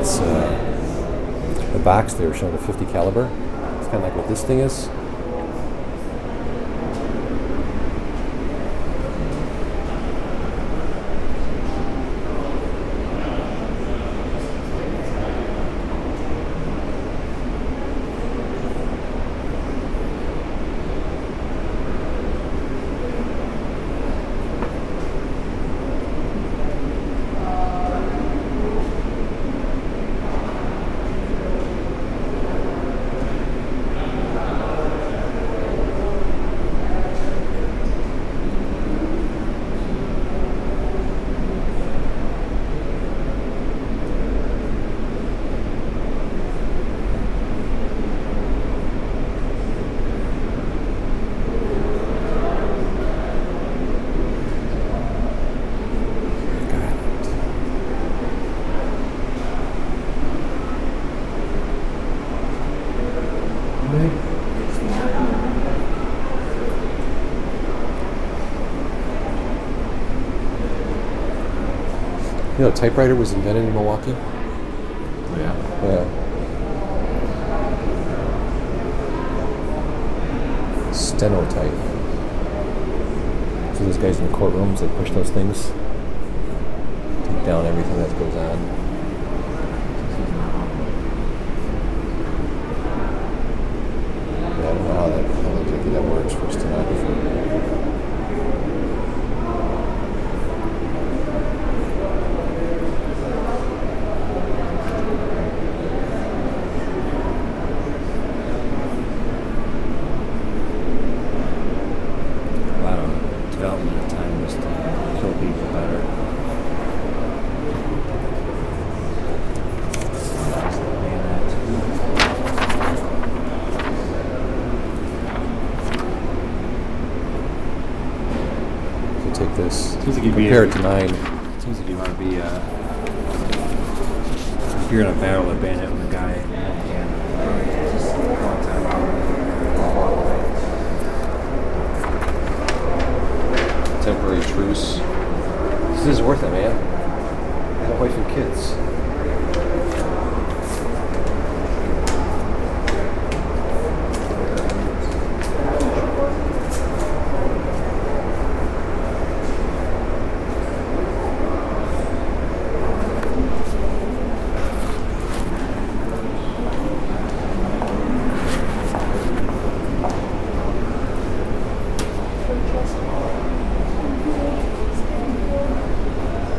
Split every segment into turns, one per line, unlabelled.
that's uh, the box there showing the 50 caliber. It's kind of like what this thing is. You know, typewriter was invented in Milwaukee.
Yeah.
Yeah. Stenotype. So those guys in the courtrooms, they push those things, take down everything that goes on. Yeah, I don't know how that how exactly that works for stenography.
A lot of development at time was to kill people better.
If you take this,
Seems like you'd be
compare it to nine.
Seems like you want to be, uh, if you're in a battle with a bandit with a guy, and long time
Temporary truce. This is worth it, man. I got a wife and kids.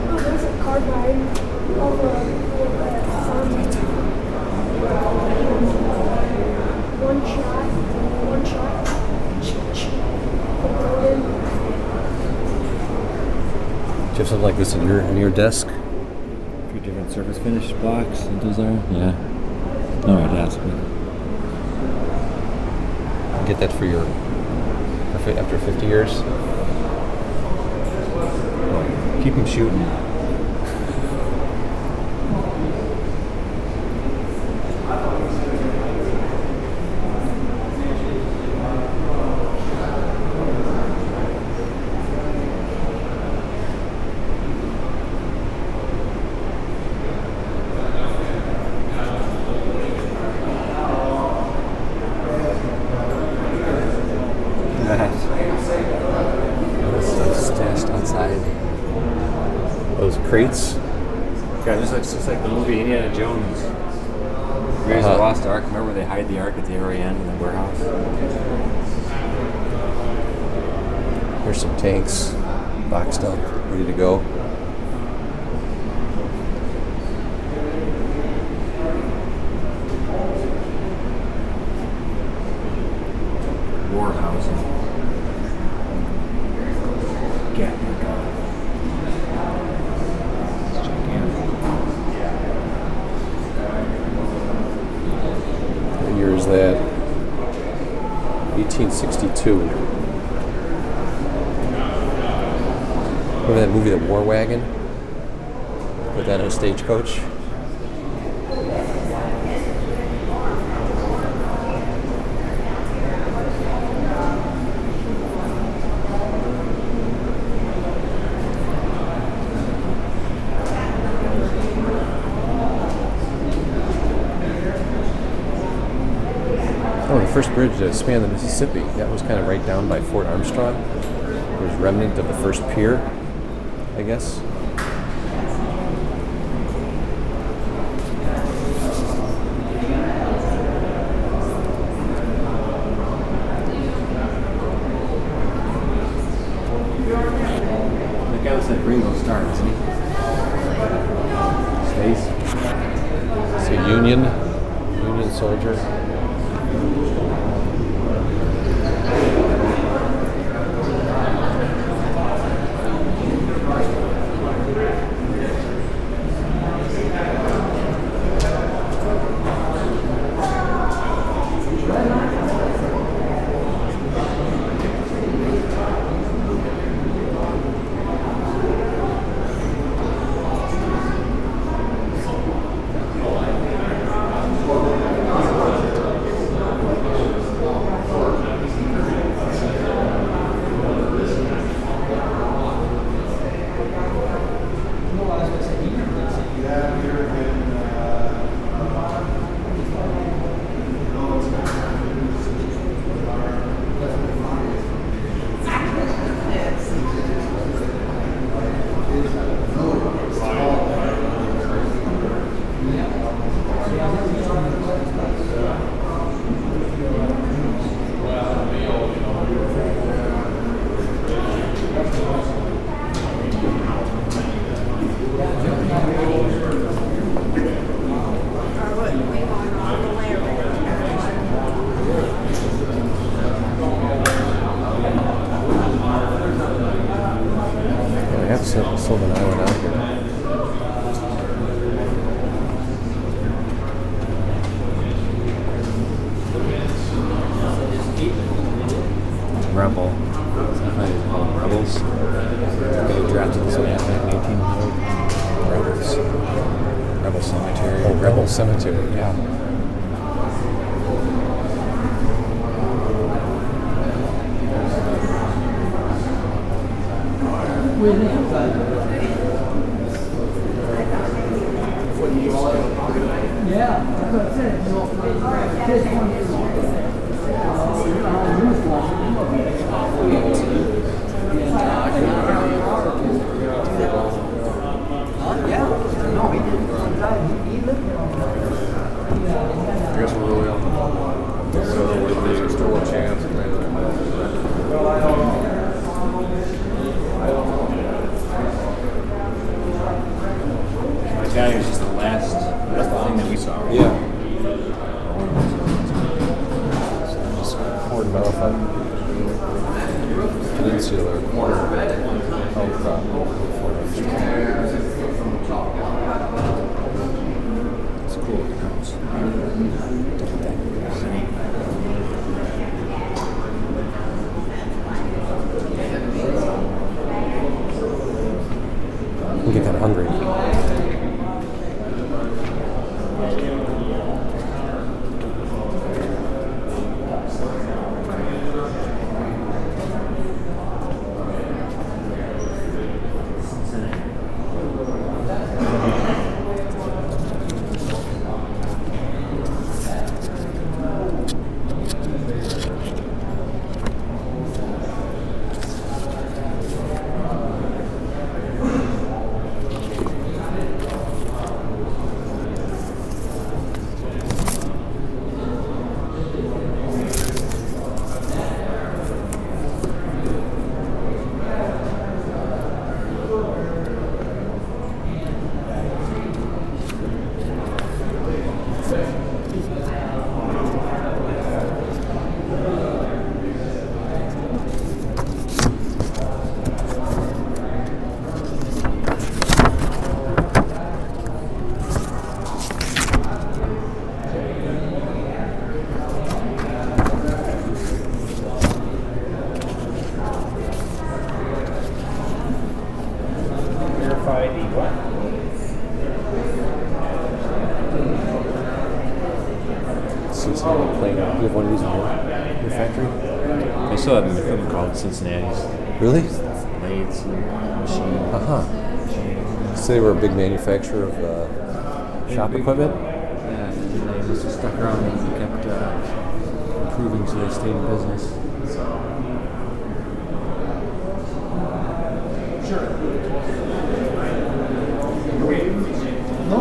Oh, there's a card behind of a
something like this in your in your desk?
A few different surface finish blocks and those are. Yeah. No, my desk.
Get that for your after 50 years.
Keep them shooting. The Ark at the very end in the warehouse?
Here's some tanks, boxed up, ready to go. Oh, the first bridge to span the Mississippi. That was kind of right down by Fort Armstrong. There's remnant of the first pier, I guess. Yeah, I have Sil- Sylvan
I guess we're really on the so there's still a chance. that they-
That guy was just the last, that's the thing that we saw. right?
Yeah. Just Fort Malaphite Peninsula, corner
Cincinnati's.
Really?
Blades machine.
Uh huh. So they were a big manufacturer of uh, shop equipment.
Yeah, and they just stuck around and kept uh, improving, so they stayed in business.
Sure. No,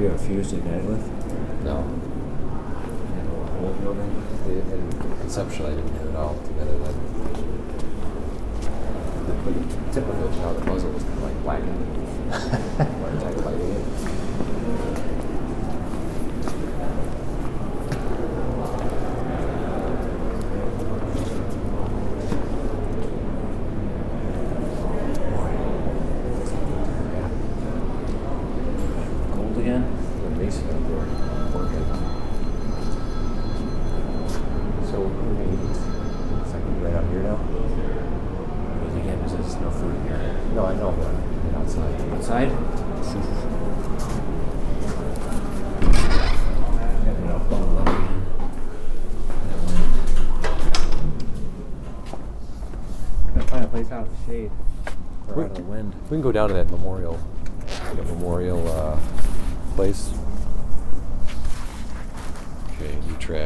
you fuse to ignite with?
No.
Building?
The, in conception, I didn't have it all together. That the, the of how the muzzle was kind of like. Where I tried lighting it.
Shade.
Or out of the wind.
We can go down to that memorial, that memorial uh, place. Okay, new track.